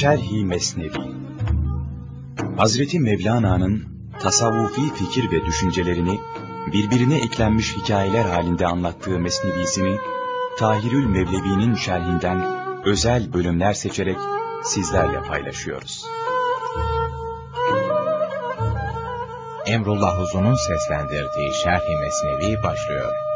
Şerhi Mesnevi Hazreti Mevlana'nın tasavvufi fikir ve düşüncelerini birbirine eklenmiş hikayeler halinde anlattığı mesnevisini Tahirül Mevlevi'nin şerhinden özel bölümler seçerek sizlerle paylaşıyoruz. Emrullah Uzun'un seslendirdiği Şerhi Mesnevi başlıyor.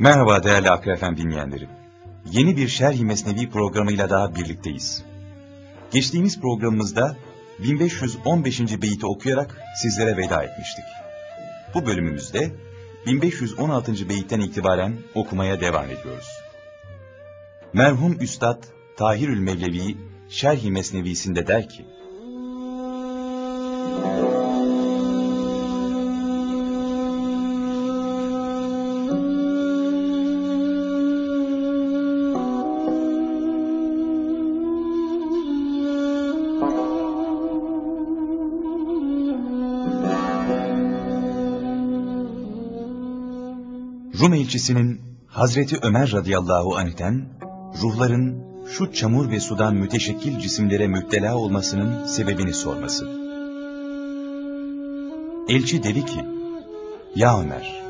Merhaba değerli Akre Efem dinleyenlerim. Yeni bir Şerh-i Mesnevi programıyla daha birlikteyiz. Geçtiğimiz programımızda 1515. beyti okuyarak sizlere veda etmiştik. Bu bölümümüzde 1516. beyitten itibaren okumaya devam ediyoruz. Merhum Üstad Tahirül Mevlevi Şerh-i Mesnevisinde der ki, Rum elçisinin Hazreti Ömer radıyallahu anh'ten ruhların şu çamur ve sudan müteşekkil cisimlere müptela olmasının sebebini sorması. Elçi dedi ki, Ya Ömer,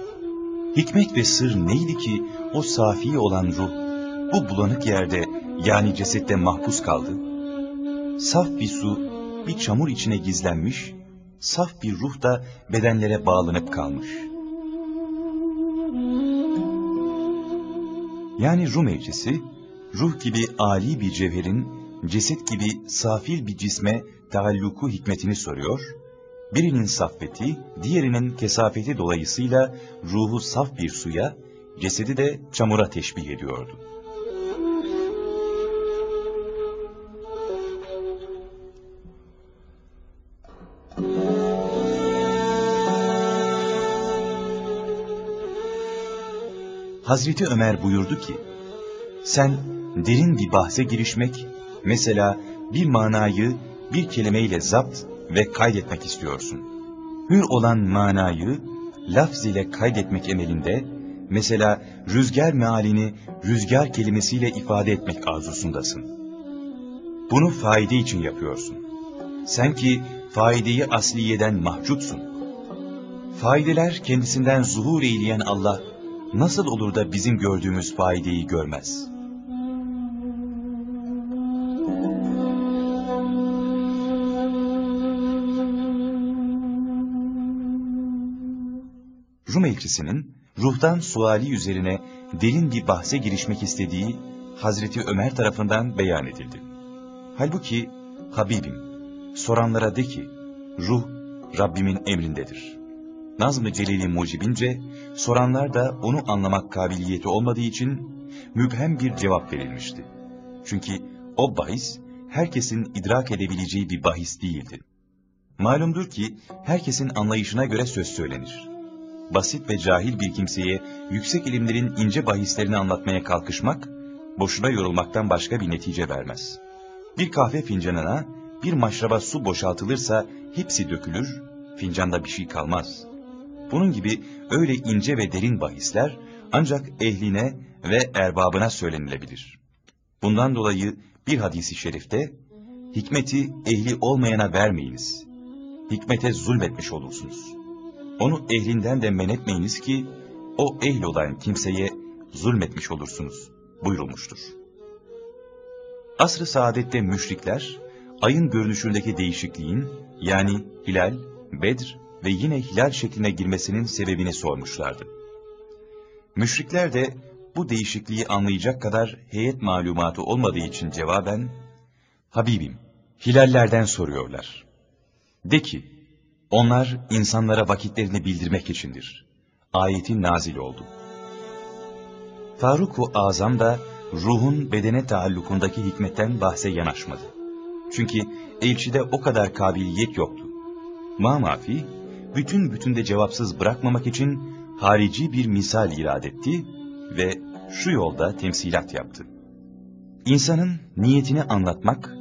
hikmet ve sır neydi ki o safi olan ruh bu bulanık yerde yani cesette mahpus kaldı? Saf bir su bir çamur içine gizlenmiş, saf bir ruh da bedenlere bağlanıp kalmış.'' Yani Rum elçisi, ruh gibi âli bir cevherin, ceset gibi safil bir cisme taalluku hikmetini soruyor, birinin saffeti, diğerinin kesafeti dolayısıyla ruhu saf bir suya, cesedi de çamura teşbih ediyordu. Hazreti Ömer buyurdu ki, sen derin bir bahse girişmek, mesela bir manayı bir kelimeyle zapt ve kaydetmek istiyorsun. Hür olan manayı lafz ile kaydetmek emelinde, mesela rüzgar mealini rüzgar kelimesiyle ifade etmek arzusundasın. Bunu faide için yapıyorsun. Sen ki faideyi asliyeden mahcupsun. Faideler kendisinden zuhur eyleyen Allah, nasıl olur da bizim gördüğümüz faideyi görmez? Rum elçisinin ruhtan suali üzerine derin bir bahse girişmek istediği Hazreti Ömer tarafından beyan edildi. Halbuki Habibim, soranlara de ki, ruh Rabbimin emrindedir. Nazm-ı Celili mucibince, soranlar da onu anlamak kabiliyeti olmadığı için mübhem bir cevap verilmişti. Çünkü o bahis, herkesin idrak edebileceği bir bahis değildi. Malumdur ki, herkesin anlayışına göre söz söylenir. Basit ve cahil bir kimseye yüksek ilimlerin ince bahislerini anlatmaya kalkışmak, boşuna yorulmaktan başka bir netice vermez. Bir kahve fincanına bir maşraba su boşaltılırsa hepsi dökülür, fincanda bir şey kalmaz.'' Bunun gibi öyle ince ve derin bahisler ancak ehline ve erbabına söylenilebilir. Bundan dolayı bir hadisi şerifte, hikmeti ehli olmayana vermeyiniz. Hikmete zulmetmiş olursunuz. Onu ehlinden de men etmeyiniz ki, o ehl olan kimseye zulmetmiş olursunuz buyurulmuştur. Asr-ı saadette müşrikler, ayın görünüşündeki değişikliğin, yani hilal, bedr ve yine hilal şekline girmesinin sebebini sormuşlardı. Müşrikler de bu değişikliği anlayacak kadar heyet malumatı olmadığı için cevaben, Habibim, hilallerden soruyorlar. De ki, onlar insanlara vakitlerini bildirmek içindir. Ayetin nazil oldu. Faruk-u Azam da ruhun bedene taallukundaki hikmetten bahse yanaşmadı. Çünkü elçide o kadar kabiliyet yoktu. Mamafi, bütün bütünde cevapsız bırakmamak için harici bir misal irad etti ve şu yolda temsilat yaptı. İnsanın niyetini anlatmak,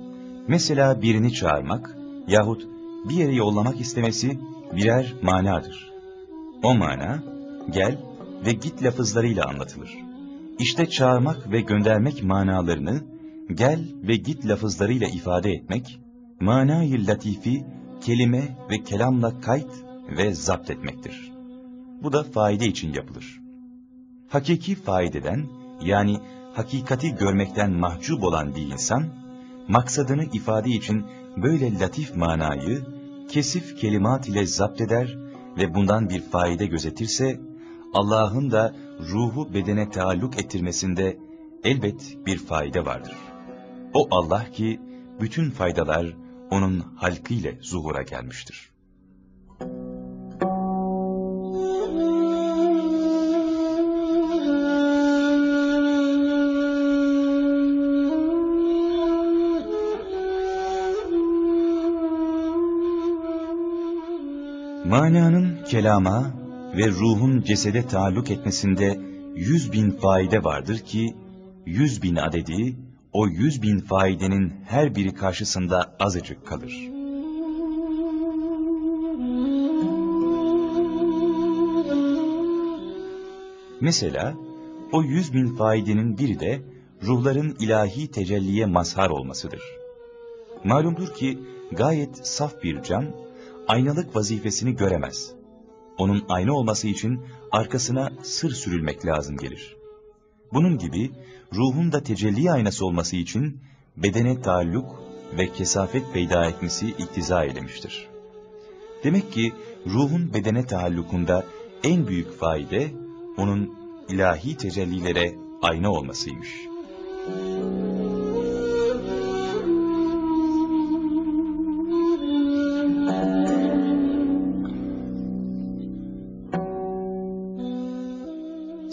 mesela birini çağırmak yahut bir yere yollamak istemesi birer manadır. O mana, gel ve git lafızlarıyla anlatılır. İşte çağırmak ve göndermek manalarını, gel ve git lafızlarıyla ifade etmek, manayı latifi, kelime ve kelamla kayıt ve zapt etmektir. Bu da faide için yapılır. Hakiki faideden, yani hakikati görmekten mahcup olan bir insan, maksadını ifade için böyle latif manayı kesif kelimat ile zapt eder ve bundan bir faide gözetirse, Allah'ın da ruhu bedene taalluk ettirmesinde elbet bir faide vardır. O Allah ki bütün faydalar onun halkı ile zuhura gelmiştir. Mananın kelama ve ruhun cesede taalluk etmesinde yüz bin faide vardır ki, yüz bin adedi, o yüz bin faidenin her biri karşısında azıcık kalır. Mesela, o yüz bin faidenin biri de, ruhların ilahi tecelliye mazhar olmasıdır. Malumdur ki, gayet saf bir cam, aynalık vazifesini göremez. Onun ayna olması için arkasına sır sürülmek lazım gelir. Bunun gibi ruhun da tecelli aynası olması için bedene taalluk ve kesafet peyda etmesi iktiza eylemiştir. Demek ki ruhun bedene taallukunda en büyük faide onun ilahi tecellilere ayna olmasıymış.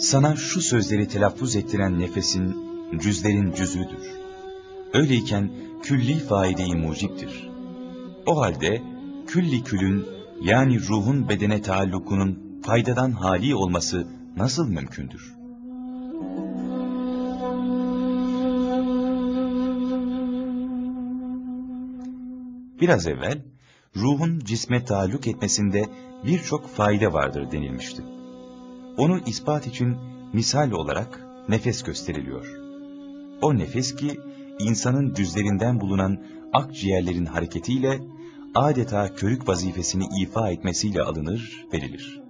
Sana şu sözleri telaffuz ettiren nefesin, cüzlerin cüzüdür. Öyleyken külli faideyi muciptir. O halde külli külün yani ruhun bedene taallukunun faydadan hali olması nasıl mümkündür? Biraz evvel ruhun cisme taalluk etmesinde birçok fayda vardır denilmişti. Onu ispat için misal olarak nefes gösteriliyor. O nefes ki insanın düzlerinden bulunan akciğerlerin hareketiyle adeta körük vazifesini ifa etmesiyle alınır, verilir.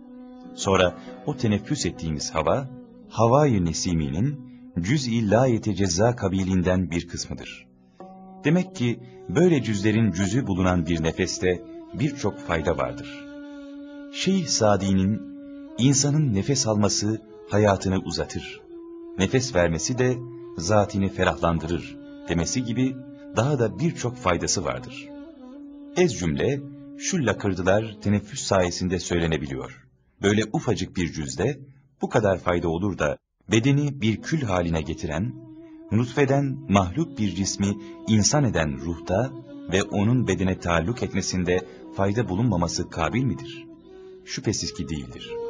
Sonra o teneffüs ettiğimiz hava, havayı nesiminin cüz-i layete ceza kabilinden bir kısmıdır. Demek ki böyle cüzlerin cüzü bulunan bir nefeste birçok fayda vardır. Şeyh Sadi'nin İnsanın nefes alması hayatını uzatır. Nefes vermesi de zatini ferahlandırır demesi gibi daha da birçok faydası vardır. Ez cümle şu lakırdılar teneffüs sayesinde söylenebiliyor. Böyle ufacık bir cüzde bu kadar fayda olur da bedeni bir kül haline getiren, nutfeden mahluk bir cismi insan eden ruhta ve onun bedene taalluk etmesinde fayda bulunmaması kabil midir? Şüphesiz ki değildir.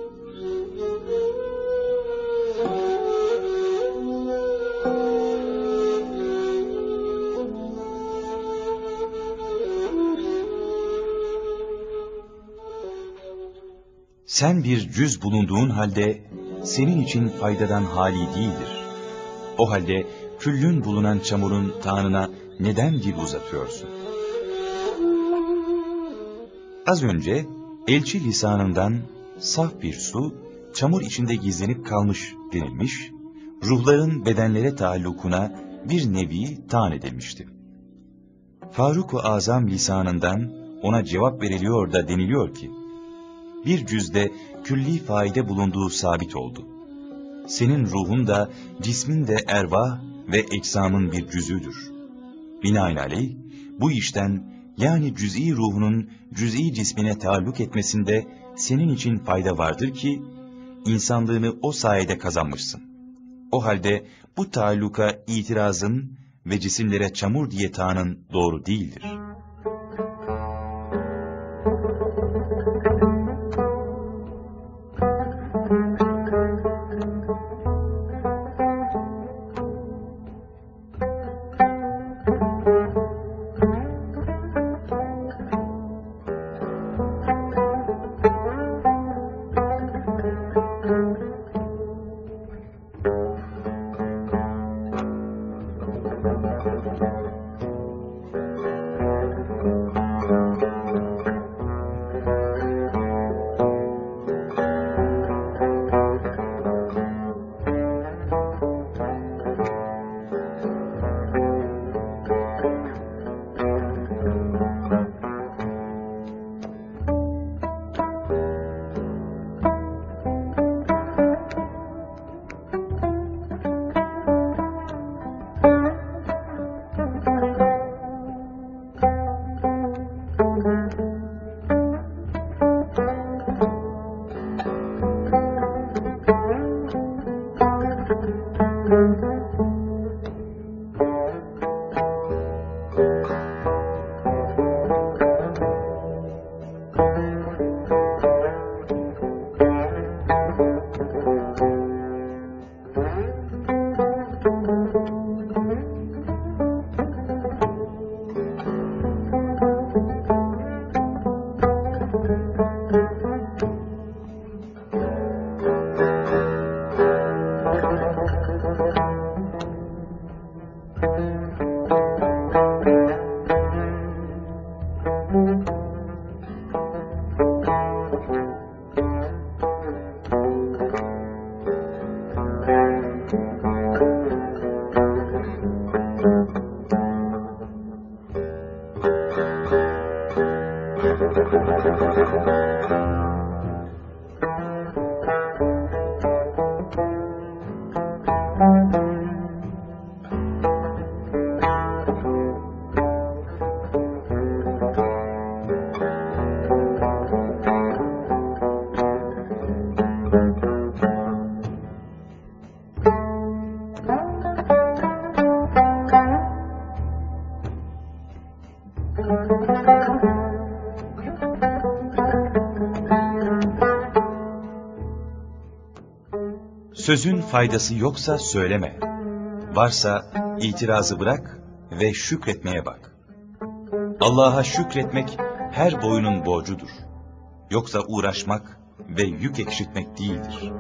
Sen bir cüz bulunduğun halde senin için faydadan hali değildir. O halde küllün bulunan çamurun tağınına neden dil uzatıyorsun? Az önce elçi lisanından saf bir su çamur içinde gizlenip kalmış denilmiş, ruhların bedenlere taallukuna bir nevi tan edilmişti. Faruk-u Azam lisanından ona cevap veriliyor da deniliyor ki, bir cüzde külli faide bulunduğu sabit oldu. Senin ruhun da cismin de ervah ve eksamın bir cüzüdür. Binaenaleyh bu işten yani cüz'i ruhunun cüz'i cismine taalluk etmesinde senin için fayda vardır ki insanlığını o sayede kazanmışsın. O halde bu taalluka itirazın ve cisimlere çamur diye tağının doğru değildir. Sözün faydası yoksa söyleme. Varsa itirazı bırak ve şükretmeye bak. Allah'a şükretmek her boyunun borcudur. Yoksa uğraşmak ve yük ekşitmek değildir.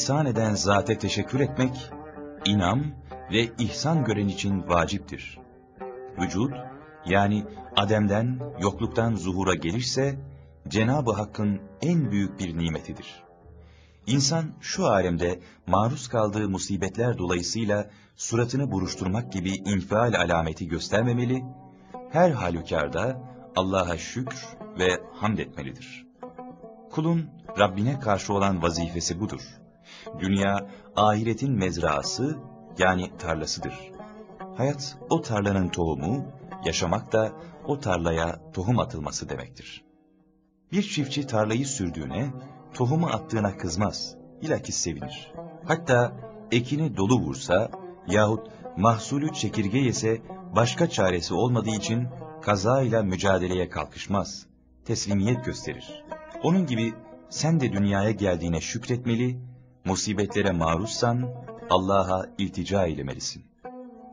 İhsan eden zate teşekkür etmek, inam ve ihsan gören için vaciptir. Vücut, yani Adem'den, yokluktan zuhura gelirse, Cenab-ı Hakk'ın en büyük bir nimetidir. İnsan şu alemde maruz kaldığı musibetler dolayısıyla suratını buruşturmak gibi infial alameti göstermemeli, her halükarda Allah'a şükür ve hamd etmelidir. Kulun Rabbine karşı olan vazifesi budur. Dünya, ahiretin mezraası yani tarlasıdır. Hayat o tarlanın tohumu, yaşamak da o tarlaya tohum atılması demektir. Bir çiftçi tarlayı sürdüğüne, tohumu attığına kızmaz, bilakis sevinir. Hatta ekini dolu vursa yahut mahsulü çekirge yese başka çaresi olmadığı için kazayla mücadeleye kalkışmaz, teslimiyet gösterir. Onun gibi sen de dünyaya geldiğine şükretmeli, musibetlere maruzsan Allah'a iltica eylemelisin.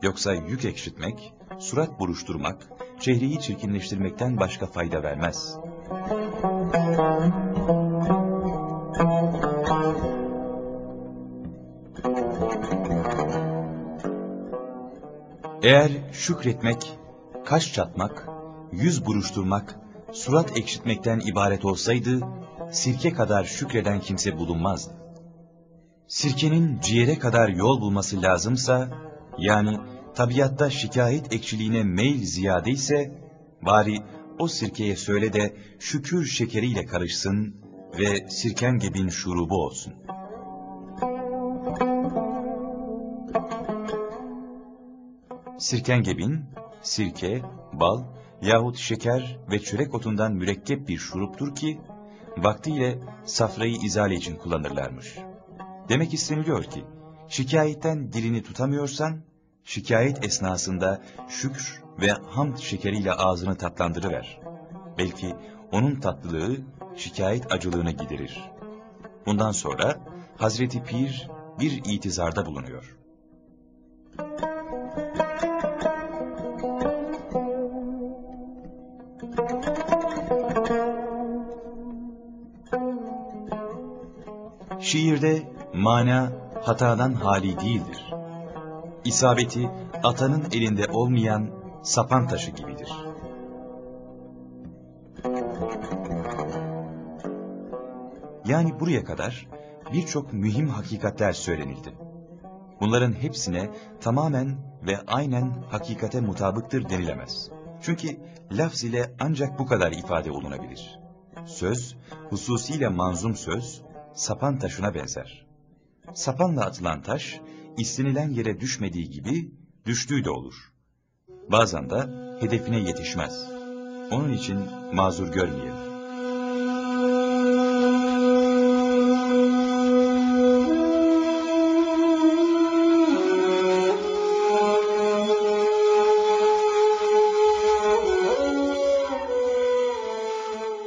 Yoksa yük ekşitmek, surat buruşturmak, çehreyi çirkinleştirmekten başka fayda vermez. Eğer şükretmek, kaş çatmak, yüz buruşturmak, surat ekşitmekten ibaret olsaydı, sirke kadar şükreden kimse bulunmazdı. Sirkenin ciğere kadar yol bulması lazımsa, yani tabiatta şikayet ekşiliğine meyil ziyade ise, bari o sirkeye söyle de şükür şekeriyle karışsın ve sirken gebin şurubu olsun. Sirken gebin, sirke, bal yahut şeker ve çörek otundan mürekkep bir şuruptur ki, vaktiyle safrayı izale için kullanırlarmış. Demek isteniliyor ki, şikayetten dilini tutamıyorsan, şikayet esnasında şükür ve hamd şekeriyle ağzını tatlandırıver. Belki onun tatlılığı şikayet acılığını giderir. Bundan sonra Hazreti Pir bir itizarda bulunuyor. Şiirde mana hatadan hali değildir. İsabeti atanın elinde olmayan sapan taşı gibidir. Yani buraya kadar birçok mühim hakikatler söylenildi. Bunların hepsine tamamen ve aynen hakikate mutabıktır denilemez. Çünkü lafz ile ancak bu kadar ifade olunabilir. Söz, hususiyle manzum söz, sapan taşına benzer. Sapanla atılan taş, istenilen yere düşmediği gibi düştüğü de olur. Bazen de hedefine yetişmez. Onun için mazur görmeyelim.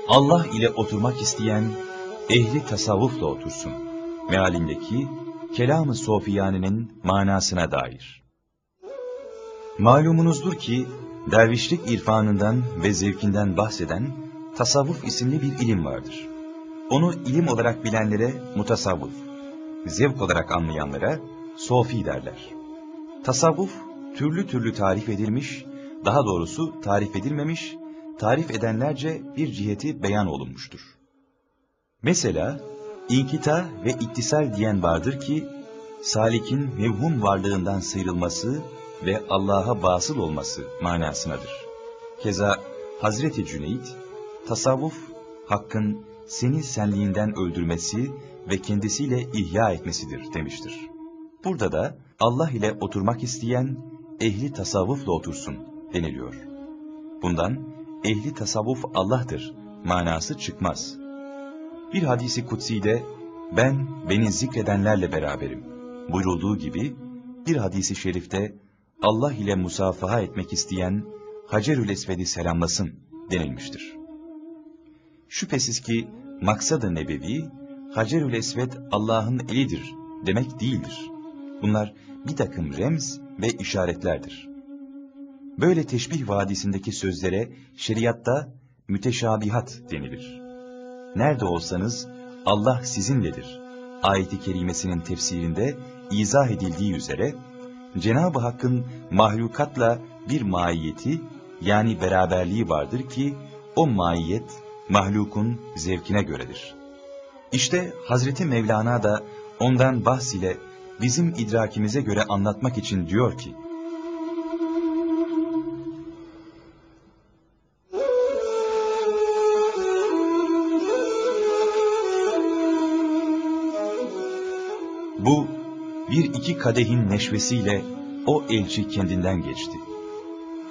Allah ile oturmak isteyen ehli tasavvufla otursun. Mealindeki kelam-ı sofiyanenin manasına dair. Malumunuzdur ki dervişlik irfanından ve zevkinden bahseden tasavvuf isimli bir ilim vardır. Onu ilim olarak bilenlere mutasavvuf, zevk olarak anlayanlara sofi derler. Tasavvuf, türlü türlü tarif edilmiş, daha doğrusu tarif edilmemiş, tarif edenlerce bir ciheti beyan olunmuştur. Mesela, inkita ve ittisal diyen vardır ki, salikin mevhum varlığından sıyrılması ve Allah'a basıl olması manasınadır. Keza Hazreti Cüneyt, tasavvuf, hakkın seni senliğinden öldürmesi ve kendisiyle ihya etmesidir demiştir. Burada da Allah ile oturmak isteyen ehli tasavvufla otursun deniliyor. Bundan ehli tasavvuf Allah'tır manası çıkmaz. Bir hadisi kutsi de ben beni zikredenlerle beraberim buyurulduğu gibi bir hadisi şerifte Allah ile musafaha etmek isteyen Hacerül Esved'i selamlasın denilmiştir. Şüphesiz ki maksadı nebevi, Hacerül Esved Allah'ın elidir demek değildir. Bunlar bir takım remz ve işaretlerdir. Böyle teşbih vadisindeki sözlere şeriatta müteşabihat denilir. Nerede olsanız Allah sizinledir. Ayeti kerimesinin tefsirinde izah edildiği üzere, Cenab-ı Hakk'ın mahlukatla bir maiyeti yani beraberliği vardır ki, o maiyet mahlukun zevkine göredir. İşte Hazreti Mevlana da ondan bahs ile bizim idrakimize göre anlatmak için diyor ki, Bu bir iki kadehin neşvesiyle o elçi kendinden geçti.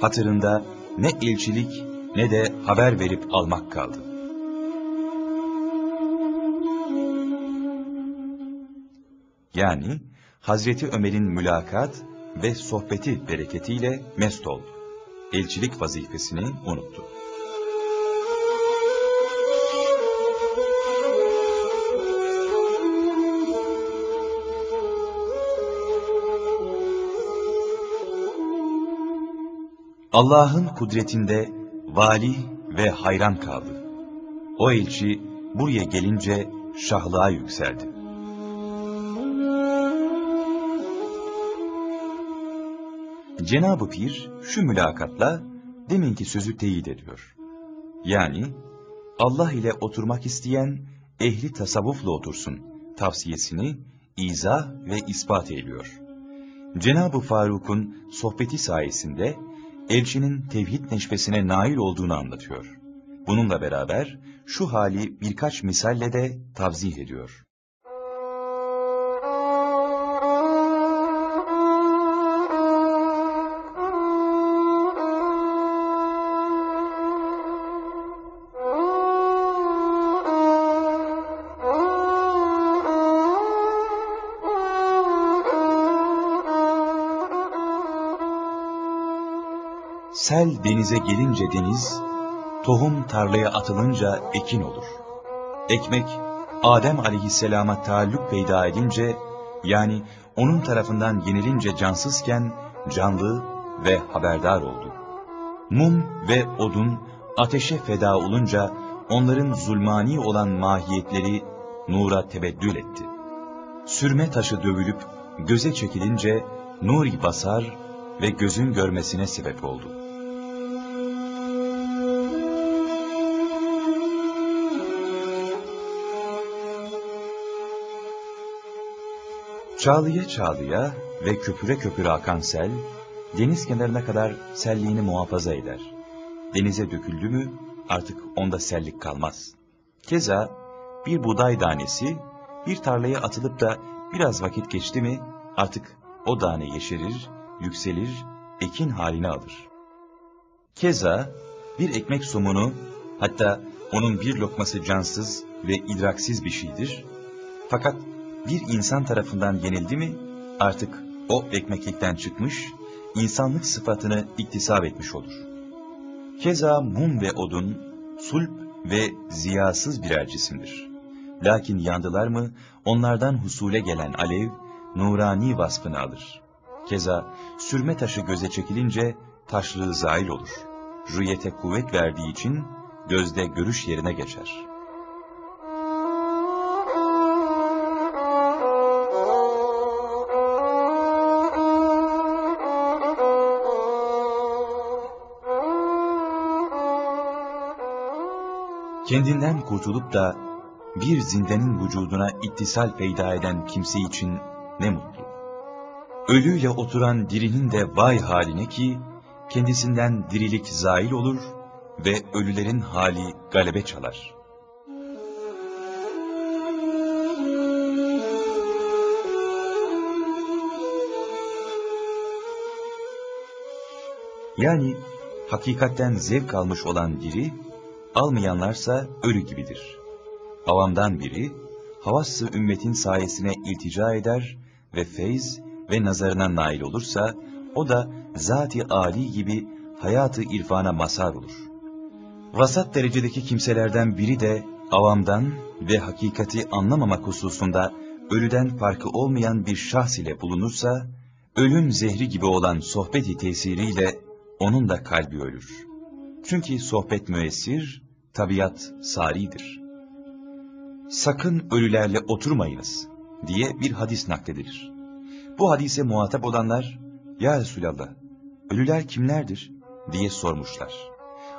Hatırında ne elçilik ne de haber verip almak kaldı. Yani Hazreti Ömer'in mülakat ve sohbeti bereketiyle mest oldu. Elçilik vazifesini unuttu. Allah'ın kudretinde vali ve hayran kaldı. O elçi buraya gelince şahlığa yükseldi. Cenab-ı Pir şu mülakatla deminki sözü teyit ediyor. Yani Allah ile oturmak isteyen ehli tasavvufla otursun tavsiyesini izah ve ispat ediyor. Cenab-ı Faruk'un sohbeti sayesinde elçinin tevhid neşvesine nail olduğunu anlatıyor. Bununla beraber şu hali birkaç misalle de tavzih ediyor. Sel denize gelince deniz, tohum tarlaya atılınca ekin olur. Ekmek, Adem aleyhisselama taalluk peyda edince, yani onun tarafından yenilince cansızken canlı ve haberdar oldu. Mum ve odun ateşe feda olunca onların zulmani olan mahiyetleri nura tebeddül etti. Sürme taşı dövülüp göze çekilince nuri basar ve gözün görmesine sebep oldu. Çağlıya çağlıya ve köpüre köpüre akan sel, deniz kenarına kadar selliğini muhafaza eder. Denize döküldü mü artık onda sellik kalmaz. Keza bir buğday tanesi bir tarlaya atılıp da biraz vakit geçti mi artık o tane yeşerir, yükselir, ekin haline alır. Keza bir ekmek somunu hatta onun bir lokması cansız ve idraksiz bir şeydir. Fakat bir insan tarafından yenildi mi artık o ekmeklikten çıkmış, insanlık sıfatını iktisap etmiş olur. Keza mum ve odun, sulp ve ziyasız birer cisimdir. Lakin yandılar mı onlardan husule gelen alev, nurani vasfını alır. Keza sürme taşı göze çekilince taşlığı zail olur. Rüyete kuvvet verdiği için gözde görüş yerine geçer. Kendinden kurtulup da bir zindenin vücuduna ittisal peyda eden kimse için ne mutlu. Ölüyle oturan dirinin de vay haline ki, kendisinden dirilik zail olur ve ölülerin hali galebe çalar. Yani hakikatten zevk almış olan diri, almayanlarsa ölü gibidir. Avamdan biri, havassı ümmetin sayesine iltica eder ve feyz ve nazarına nail olursa, o da zati âli gibi hayatı irfana mazhar olur. Vasat derecedeki kimselerden biri de avamdan ve hakikati anlamamak hususunda ölüden farkı olmayan bir şahs ile bulunursa, ölüm zehri gibi olan sohbeti tesiriyle onun da kalbi ölür. Çünkü sohbet müessir, tabiat saridir. Sakın ölülerle oturmayınız diye bir hadis nakledilir. Bu hadise muhatap olanlar, Ya Resulallah, ölüler kimlerdir diye sormuşlar.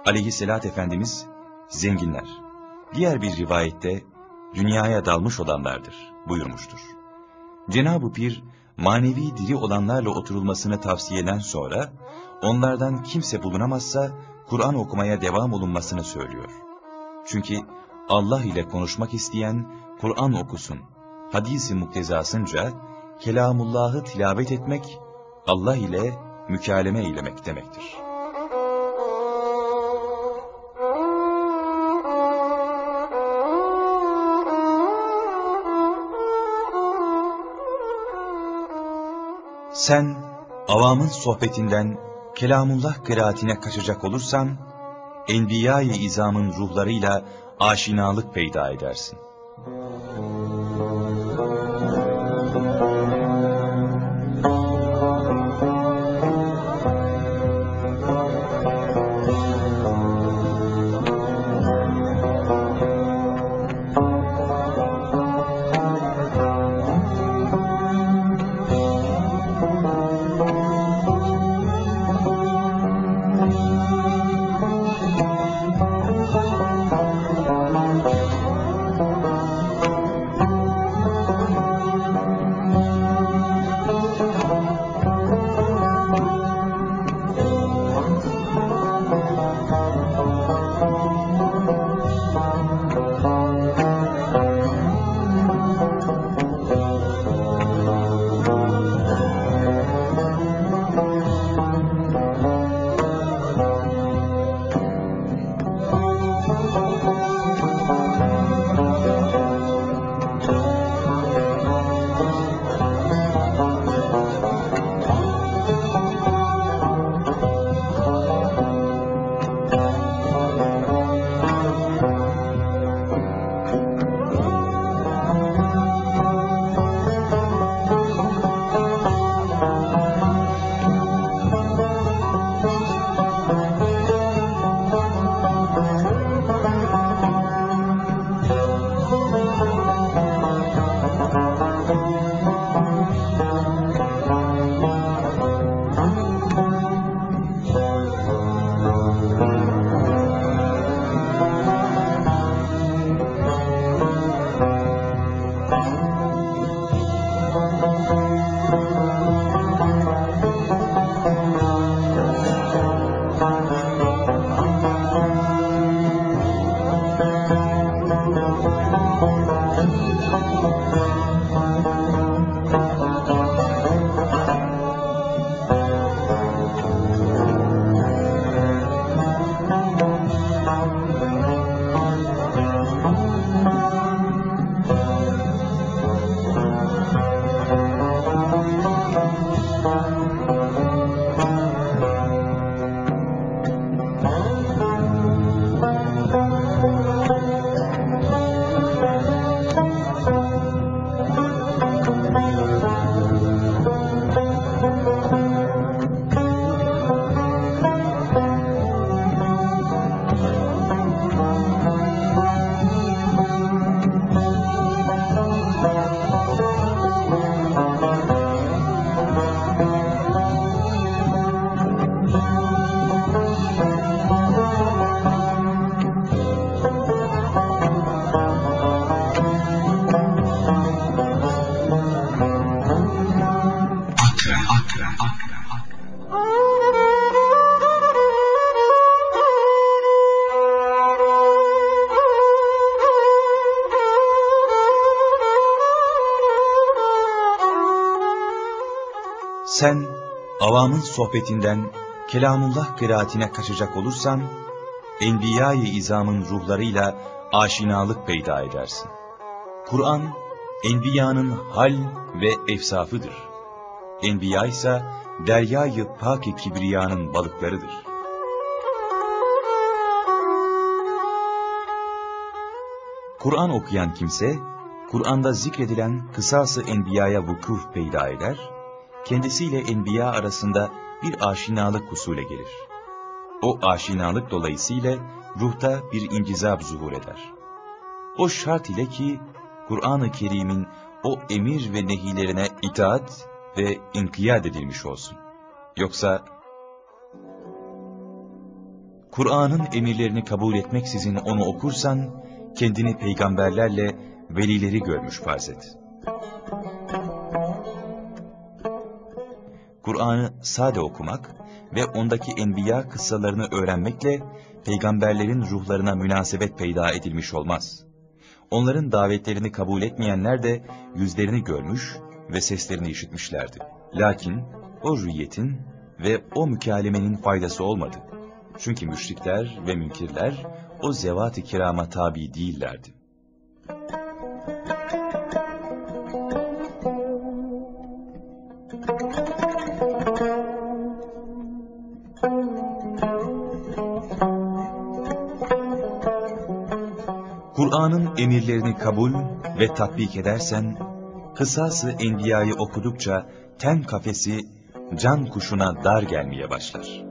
Aleyhisselat Efendimiz, zenginler. Diğer bir rivayette, dünyaya dalmış olanlardır buyurmuştur. Cenab-ı Pir, manevi diri olanlarla oturulmasını tavsiyeden sonra, onlardan kimse bulunamazsa, Kur'an okumaya devam olunmasını söylüyor. Çünkü Allah ile konuşmak isteyen, Kur'an okusun. Hadis-i muktezasınca, kelamullahı tilavet etmek, Allah ile mükaleme eylemek demektir. Sen, avamın sohbetinden kelamullah kıraatine kaçacak olursan, enbiya-i izamın ruhlarıyla aşinalık peyda edersin. Sen avamın sohbetinden kelamullah kıraatine kaçacak olursan, Enbiya-i İzam'ın ruhlarıyla aşinalık peyda edersin. Kur'an, Enbiya'nın hal ve efsafıdır. Enbiya ise deryayı pak-i kibriyanın balıklarıdır. Kur'an okuyan kimse, Kur'an'da zikredilen kısası enbiyaya vukuf peyda eder, kendisiyle enbiya arasında bir aşinalık husule gelir. O aşinalık dolayısıyla ruhta bir incizab zuhur eder. O şart ile ki Kur'an-ı Kerim'in o emir ve nehilerine itaat ve inkiyat edilmiş olsun. Yoksa Kur'an'ın emirlerini kabul etmeksizin onu okursan, kendini peygamberlerle velileri görmüş farz et. Kur'an'ı sade okumak ve ondaki enbiya kıssalarını öğrenmekle peygamberlerin ruhlarına münasebet peyda edilmiş olmaz. Onların davetlerini kabul etmeyenler de yüzlerini görmüş ve seslerini işitmişlerdi. Lakin o rüyetin ve o mükalemenin faydası olmadı. Çünkü müşrikler ve münkirler o zevat-ı kirama tabi değillerdi. Emirlerini kabul ve tatbik edersen, kısası enbiyayı okudukça ten kafesi can kuşuna dar gelmeye başlar.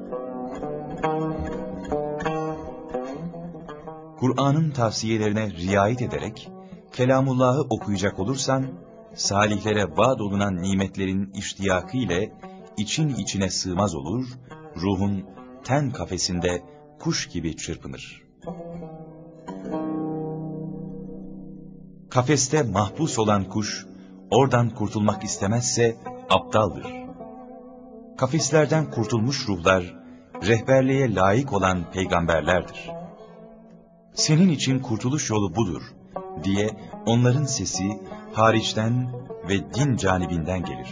Kur'an'ın tavsiyelerine riayet ederek, Kelamullah'ı okuyacak olursan, salihlere vaad olunan nimetlerin iştiyakı ile için içine sığmaz olur, ruhun ten kafesinde kuş gibi çırpınır. Kafeste mahpus olan kuş, oradan kurtulmak istemezse aptaldır. Kafeslerden kurtulmuş ruhlar, rehberliğe layık olan peygamberlerdir. Senin için kurtuluş yolu budur, diye onların sesi hariçten ve din canibinden gelir.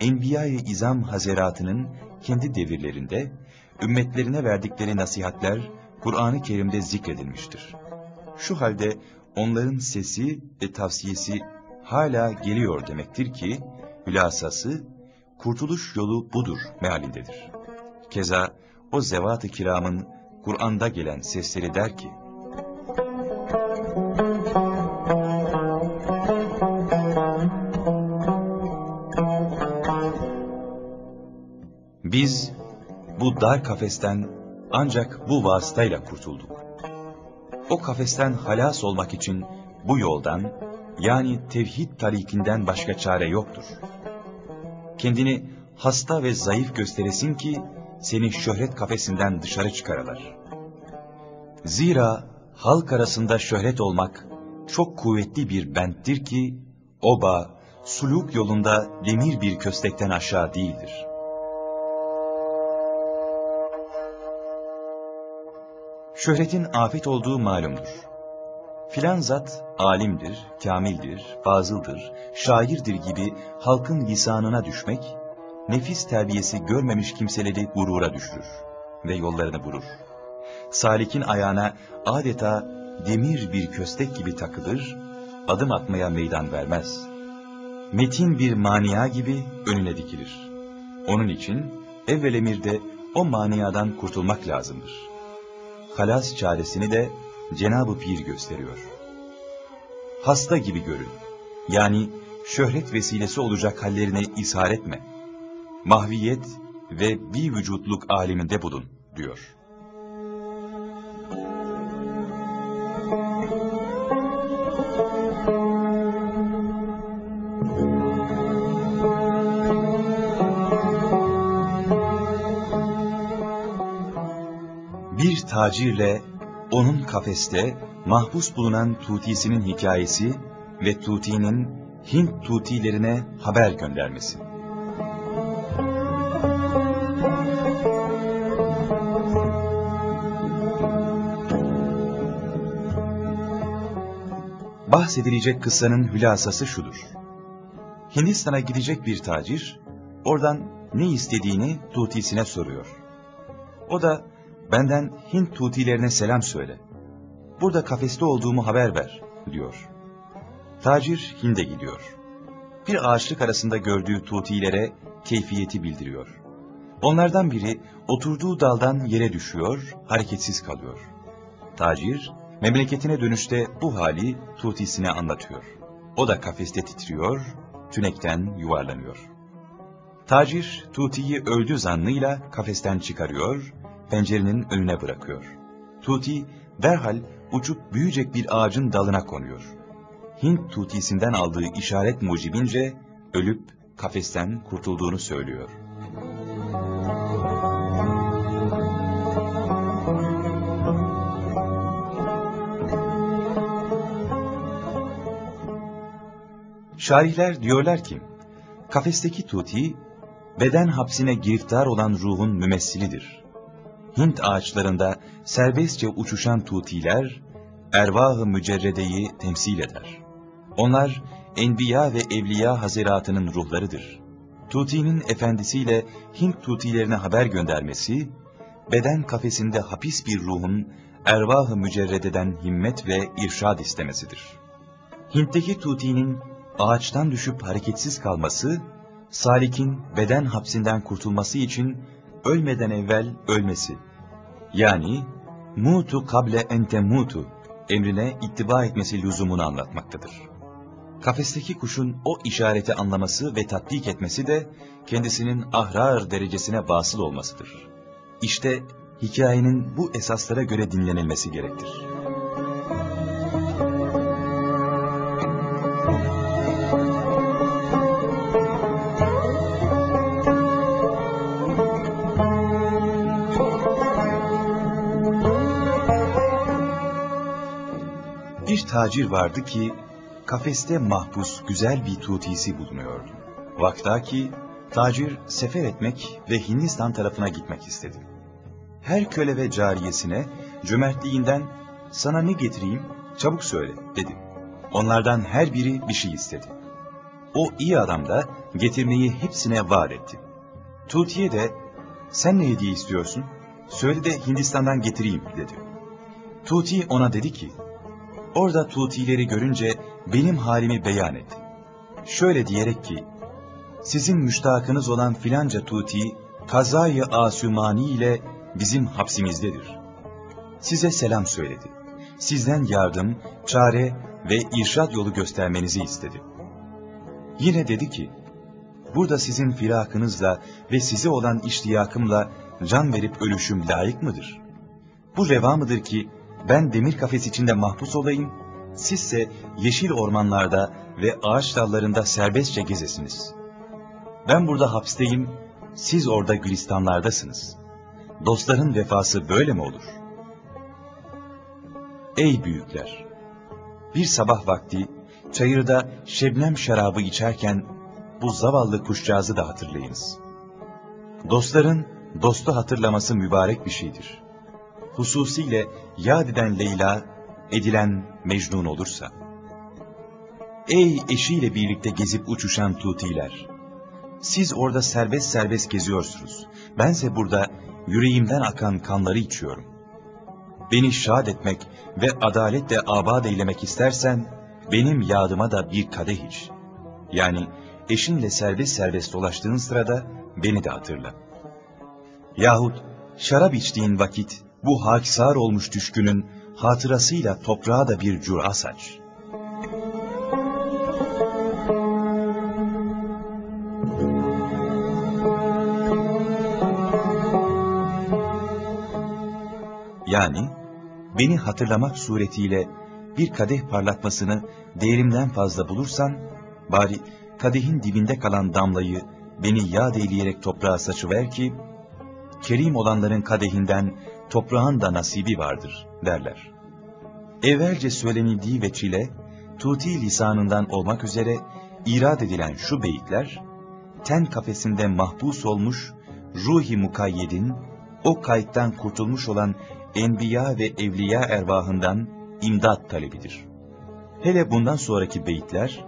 Enbiya-i İzam Hazeratı'nın kendi devirlerinde, ümmetlerine verdikleri nasihatler Kur'an-ı Kerim'de zikredilmiştir. Şu halde onların sesi ve tavsiyesi hala geliyor demektir ki, hülasası, kurtuluş yolu budur mealindedir. Keza o zevat-ı kiramın Kur'an'da gelen sesleri der ki, Biz bu dar kafesten ancak bu vasıtayla kurtulduk. O kafesten halas olmak için bu yoldan yani tevhid tarikinden başka çare yoktur. Kendini hasta ve zayıf gösteresin ki seni şöhret kafesinden dışarı çıkarırlar. Zira halk arasında şöhret olmak çok kuvvetli bir benttir ki oba, suluk yolunda demir bir köstekten aşağı değildir.'' Şöhretin afet olduğu malumdur. Filan zat alimdir, kamildir, fazıldır, şairdir gibi halkın lisanına düşmek, nefis terbiyesi görmemiş kimseleri gurura düşürür ve yollarını vurur. Salik'in ayağına adeta demir bir köstek gibi takılır, adım atmaya meydan vermez. Metin bir mania gibi önüne dikilir. Onun için evvel emirde o maniadan kurtulmak lazımdır halas çaresini de Cenab-ı Pir gösteriyor. Hasta gibi görün. Yani şöhret vesilesi olacak hallerine ishar etme. Mahviyet ve bir vücutluk aliminde bulun diyor. Bir tacirle onun kafeste mahpus bulunan tutisinin hikayesi ve tutinin Hint tutilerine haber göndermesi. bahsedilecek kıssanın hülasası şudur. Hindistan'a gidecek bir tacir, oradan ne istediğini tutisine soruyor. O da, benden Hint tutilerine selam söyle. Burada kafeste olduğumu haber ver, diyor. Tacir Hind'e gidiyor. Bir ağaçlık arasında gördüğü tutilere keyfiyeti bildiriyor. Onlardan biri oturduğu daldan yere düşüyor, hareketsiz kalıyor. Tacir, memleketine dönüşte bu hali tutisine anlatıyor. O da kafeste titriyor, tünekten yuvarlanıyor. Tacir, Tuti'yi öldü zannıyla kafesten çıkarıyor, pencerenin önüne bırakıyor. Tuti, derhal uçup büyüyecek bir ağacın dalına konuyor. Hint Tuti'sinden aldığı işaret mucibince, ölüp kafesten kurtulduğunu söylüyor. Şarihler diyorlar ki, kafesteki tuti, beden hapsine giriftar olan ruhun mümessilidir. Hint ağaçlarında serbestçe uçuşan tutiler, ervah-ı mücerredeyi temsil eder. Onlar, enbiya ve evliya haziratının ruhlarıdır. Tuti'nin efendisiyle Hint tutilerine haber göndermesi, beden kafesinde hapis bir ruhun ervah-ı mücerrededen himmet ve irşad istemesidir. Hint'teki Tuti'nin ağaçtan düşüp hareketsiz kalması, salikin beden hapsinden kurtulması için ölmeden evvel ölmesi, yani mutu kable ente mutu emrine ittiba etmesi lüzumunu anlatmaktadır. Kafesteki kuşun o işareti anlaması ve tatbik etmesi de kendisinin ahrar derecesine basıl olmasıdır. İşte hikayenin bu esaslara göre dinlenilmesi gerektir. Tacir vardı ki, kafeste mahpus güzel bir tutisi bulunuyordu. Vaktaki, tacir sefer etmek ve Hindistan tarafına gitmek istedi. Her köle ve cariyesine cömertliğinden sana ne getireyim çabuk söyle dedi. Onlardan her biri bir şey istedi. O iyi adam da getirmeyi hepsine vaat etti. Tutiye de sen ne hediye istiyorsun? Söyle de Hindistan'dan getireyim dedi. Tuti ona dedi ki, Orada Tutileri görünce benim halimi beyan et. Şöyle diyerek ki, sizin müştakınız olan filanca Tuti, kazayı asümani ile bizim hapsimizdedir. Size selam söyledi. Sizden yardım, çare ve irşad yolu göstermenizi istedi. Yine dedi ki, burada sizin firakınızla ve size olan iştiyakımla can verip ölüşüm layık mıdır? Bu reva mıdır ki, ben demir kafes içinde mahpus olayım, sizse yeşil ormanlarda ve ağaç dallarında serbestçe gezesiniz. Ben burada hapisteyim, siz orada gülistanlardasınız. Dostların vefası böyle mi olur? Ey büyükler! Bir sabah vakti çayırda şebnem şarabı içerken bu zavallı kuşcağızı da hatırlayınız. Dostların dostu hatırlaması mübarek bir şeydir hususiyle yad eden Leyla, edilen Mecnun olursa. Ey eşiyle birlikte gezip uçuşan tutiler! Siz orada serbest serbest geziyorsunuz. Bense burada yüreğimden akan kanları içiyorum. Beni şad etmek ve adaletle abad eylemek istersen, benim yadıma da bir kadeh iç. Yani eşinle serbest serbest dolaştığın sırada beni de hatırla. Yahut şarap içtiğin vakit bu hakisar olmuş düşkünün hatırasıyla toprağa da bir cura saç. Yani beni hatırlamak suretiyle bir kadeh parlatmasını değerimden fazla bulursan, bari kadehin dibinde kalan damlayı beni yad eyleyerek toprağa saçıver ki, kerim olanların kadehinden toprağın da nasibi vardır derler. Evvelce söylenildiği veçile, Tuti lisanından olmak üzere irad edilen şu beyitler, ten kafesinde mahpus olmuş ruhi mukayyedin, o kayıttan kurtulmuş olan enbiya ve evliya ervahından imdat talebidir. Hele bundan sonraki beyitler,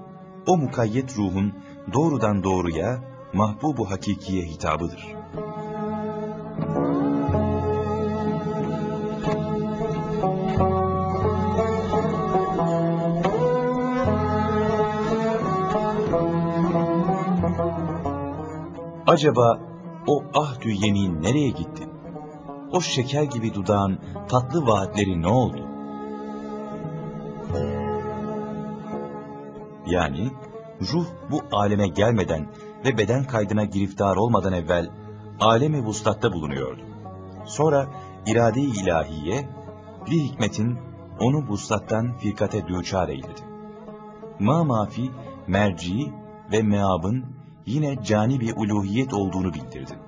o mukayyet ruhun doğrudan doğruya mahbubu hakikiye hitabıdır. Acaba o ahdü yemin nereye gitti? O şeker gibi dudağın tatlı vaatleri ne oldu? Yani ruh bu aleme gelmeden ve beden kaydına giriftar olmadan evvel alemi vuslatta bulunuyordu. Sonra irade-i ilahiye, bir hikmetin onu vuslattan firkate düçar eyledi. Ma mafi, merci ve meabın yine cani bir uluhiyet olduğunu bildirdi.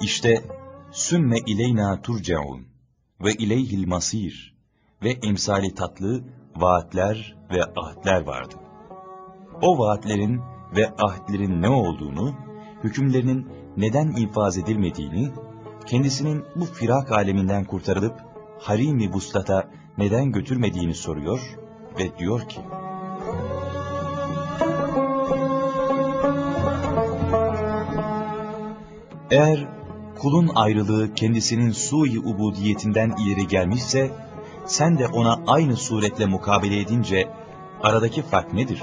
İşte sümme ileyna turcaun ve ileyhil masir ve emsali tatlı vaatler ve ahdler vardı. O vaatlerin ve ahdlerin ne olduğunu, hükümlerinin neden infaz edilmediğini, kendisinin bu firak aleminden kurtarılıp harimi neden götürmediğini soruyor ve diyor ki, Eğer kulun ayrılığı kendisinin sui ubudiyetinden ileri gelmişse, sen de ona aynı suretle mukabele edince aradaki fark nedir?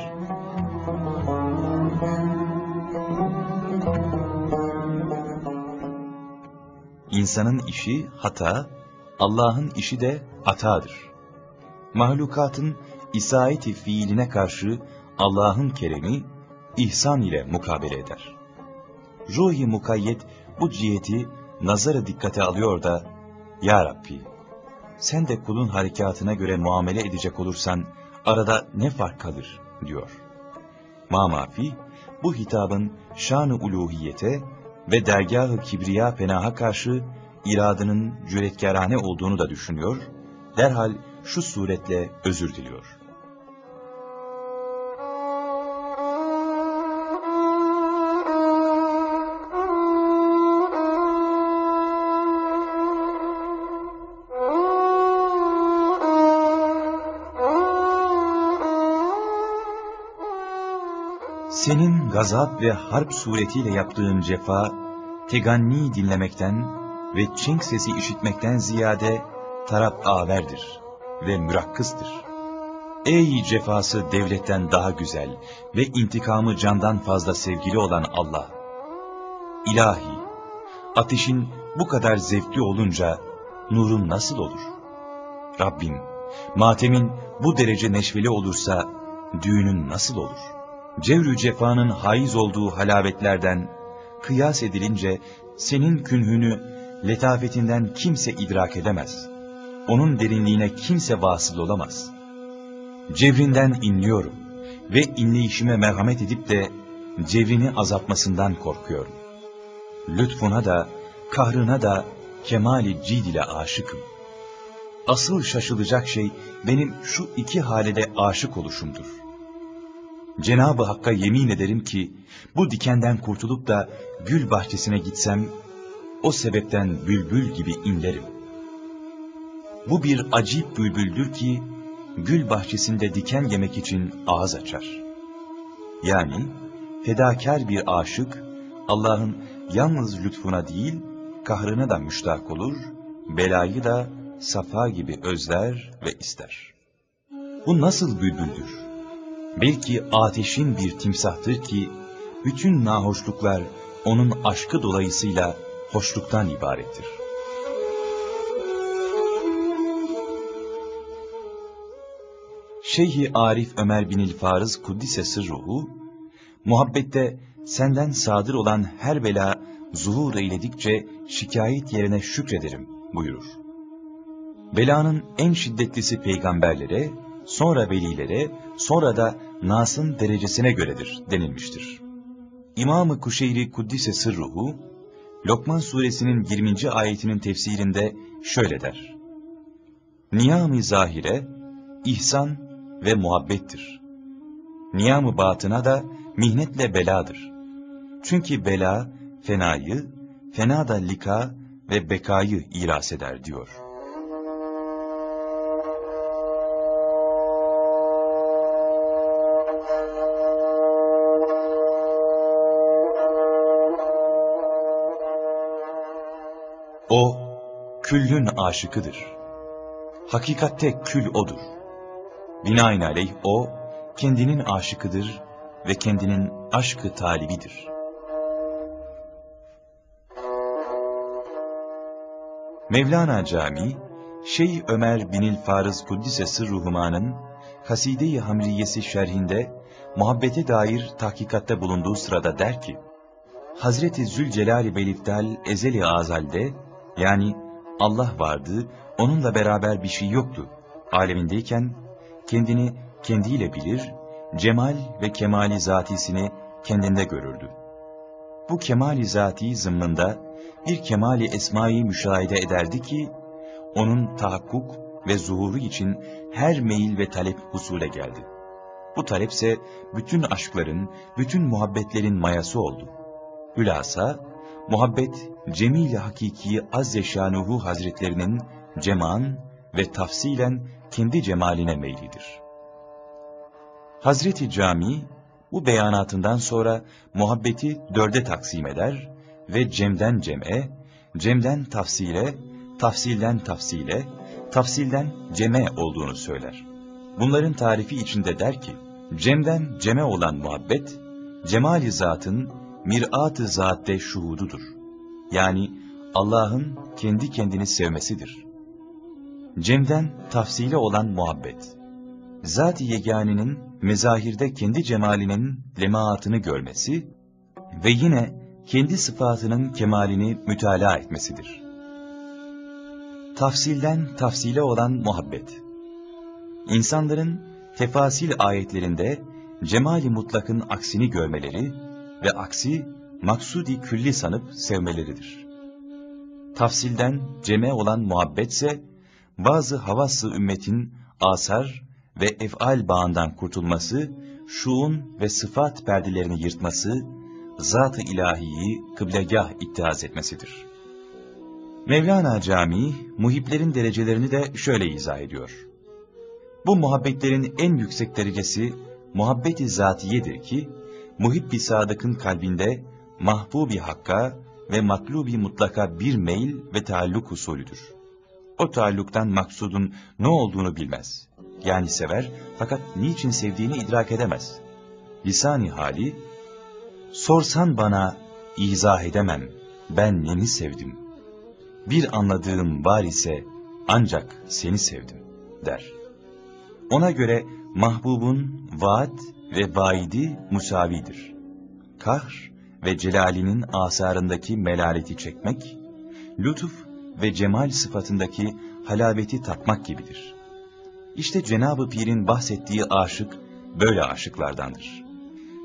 İnsanın işi hata, Allah'ın işi de atadır. Mahlukatın isaeti fiiline karşı Allah'ın keremi, ihsan ile mukabele eder. Ruhi mukayyet bu ciheti nazara dikkate alıyor da, Ya Rabbi, sen de kulun harekatına göre muamele edecek olursan, arada ne fark kalır, diyor. Mamafi, bu hitabın şan-ı uluhiyete ve dergâh-ı kibriya penaha karşı iradının cüretkarane olduğunu da düşünüyor, derhal şu suretle özür diliyor. Senin gazap ve harp suretiyle yaptığın cefa, teganni dinlemekten ve çink sesi işitmekten ziyade tarap averdir ve mürakkıstır. Ey cefası devletten daha güzel ve intikamı candan fazla sevgili olan Allah! İlahi, ateşin bu kadar zevkli olunca nurun nasıl olur? Rabbim, matemin bu derece neşveli olursa düğünün nasıl olur?'' Cevrü cefanın haiz olduğu halavetlerden kıyas edilince senin künhünü letafetinden kimse idrak edemez. Onun derinliğine kimse vasıl olamaz. Cevrinden inliyorum ve inleyişime merhamet edip de cevrini azaltmasından korkuyorum. Lütfuna da, kahrına da kemali cid ile aşıkım. Asıl şaşılacak şey benim şu iki halede aşık oluşumdur. Cenab-ı Hakk'a yemin ederim ki bu dikenden kurtulup da gül bahçesine gitsem o sebepten bülbül gibi inlerim. Bu bir acip bülbüldür ki gül bahçesinde diken yemek için ağız açar. Yani fedakar bir aşık Allah'ın yalnız lütfuna değil kahrına da müştak olur, belayı da safa gibi özler ve ister. Bu nasıl bülbüldür? Belki ateşin bir timsahtır ki, bütün nahoşluklar onun aşkı dolayısıyla hoşluktan ibarettir. Şeyhi Arif Ömer binil Farız Kuddise Sırruhu, muhabbette senden sadır olan her bela zuhur eyledikçe şikayet yerine şükrederim buyurur. Belanın en şiddetlisi peygamberlere, sonra velilere, sonra da Nas'ın derecesine göredir denilmiştir. İmam-ı Kuşeyri Kuddise Sırruhu, Lokman suresinin 20. ayetinin tefsirinde şöyle der. Niyam-ı zahire, ihsan ve muhabbettir. Niyam-ı batına da mihnetle beladır. Çünkü bela, fenayı, fena da lika ve bekayı iras eder diyor. O, küllün aşıkıdır. Hakikatte kül odur. Binaenaleyh o, kendinin aşıkıdır ve kendinin aşkı talibidir. Mevlana Camii, Şeyh Ömer binil Farız Kuddise Sırruhuma'nın Kaside-i Hamriyesi şerhinde muhabbete dair tahkikatta bulunduğu sırada der ki, Hazreti Zülcelal Beliftal Ezeli Azal'de, yani Allah vardı, onunla beraber bir şey yoktu. Alemindeyken kendini kendiyle bilir, cemal ve kemali zatisini kendinde görürdü. Bu kemali zati zımmında bir kemali esmayı müşahede ederdi ki, onun tahakkuk ve zuhuru için her meyil ve talep husule geldi. Bu talepse bütün aşkların, bütün muhabbetlerin mayası oldu. Hülasa, muhabbet cemil hakiki azze şanuhu hazretlerinin ceman ve tafsilen kendi cemaline meylidir. Hazreti Cami bu beyanatından sonra muhabbeti dörde taksim eder ve cemden cem'e, cemden tafsile, tafsilden tafsile, tafsilden ceme olduğunu söyler. Bunların tarifi içinde der ki, cemden ceme olan muhabbet, cemali zatın mirat-ı zatte şuhududur. Yani Allah'ın kendi kendini sevmesidir. Cemden tafsile olan muhabbet, zat-ı yeganinin mezahirde kendi cemalinin lemaatını görmesi ve yine kendi sıfatının kemalini mütalaa etmesidir. Tafsilden tafsile olan muhabbet. İnsanların tefasil ayetlerinde cemali mutlakın aksini görmeleri ve aksi maksudi külli sanıp sevmeleridir. Tafsilden ceme olan muhabbetse bazı havası ümmetin asar ve efal bağından kurtulması, şuun ve sıfat perdelerini yırtması, zat-ı ilahiyi kıblegah ittihaz etmesidir. Mevlana Camii, muhiplerin derecelerini de şöyle izah ediyor. Bu muhabbetlerin en yüksek derecesi, muhabbeti zatiyedir ki, muhibbi sadıkın kalbinde, mahbubi hakka ve matlubi mutlaka bir meyil ve taalluk usulüdür. O taalluktan maksudun ne olduğunu bilmez. Yani sever fakat niçin sevdiğini idrak edemez. Lisani hali, sorsan bana izah edemem, ben neni sevdim. Bir anladığım var ise ancak seni sevdim, der. Ona göre mahbubun vaat ve vaidi musavidir. Kahr ve celalinin asarındaki melaleti çekmek, lütuf ve cemal sıfatındaki halaveti tatmak gibidir. İşte Cenab-ı Pir'in bahsettiği aşık böyle aşıklardandır.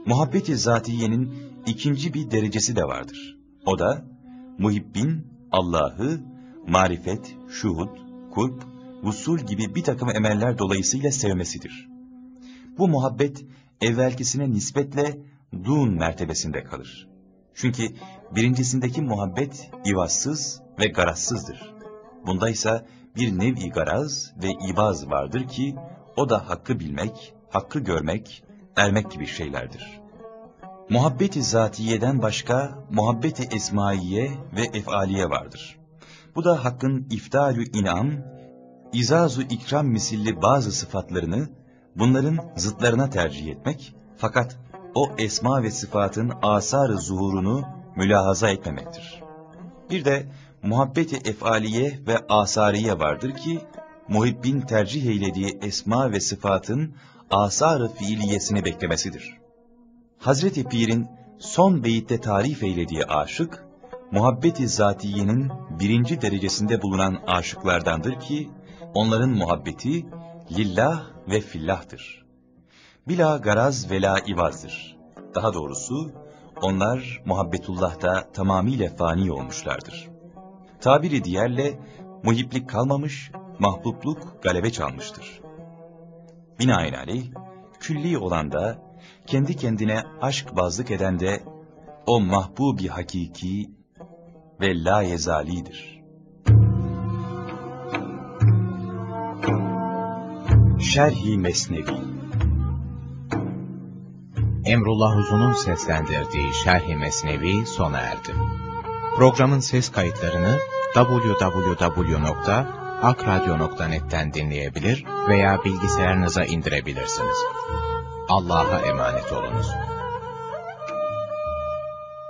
Muhabbeti zatiyenin ikinci bir derecesi de vardır. O da muhibbin Allah'ı marifet, şuhud, kulp, vusul gibi bir takım emeller dolayısıyla sevmesidir. Bu muhabbet evvelkisine nispetle dun mertebesinde kalır. Çünkü birincisindeki muhabbet ivazsız ve garazsızdır. Bunda ise bir nev-i garaz ve ibaz vardır ki, o da hakkı bilmek, hakkı görmek, ermek gibi şeylerdir. Muhabbeti zatiyeden başka muhabbeti esmaiye ve efaliye vardır. Bu da hakkın iftalü inam, izazu ikram misilli bazı sıfatlarını bunların zıtlarına tercih etmek, fakat o esma ve sıfatın asar zuhurunu mülahaza etmemektir. Bir de muhabbeti efaliye ve asariye vardır ki, muhibbin tercih eylediği esma ve sıfatın asar-ı fiiliyesini beklemesidir. Hazreti Pir'in son beyitte tarif eylediği aşık, muhabbeti zatiyenin birinci derecesinde bulunan aşıklardandır ki, onların muhabbeti lillah ve fillah'tır. Bila garaz ve la ivazdır. Daha doğrusu, onlar muhabbetullah'ta tamamiyle fani olmuşlardır. Tabiri diğerle, muhiplik kalmamış, mahbubluk galebe çalmıştır. Binaenaleyh, külli olan da, kendi kendine aşk bazlık eden de, o mahbubi hakiki ve la yezalidir. Şerhi Mesnevi Emrullah Uzun'un seslendirdiği Şerhi Mesnevi sona erdi. Programın ses kayıtlarını www.akradyo.net'ten dinleyebilir veya bilgisayarınıza indirebilirsiniz. Allah'a emanet olunuz.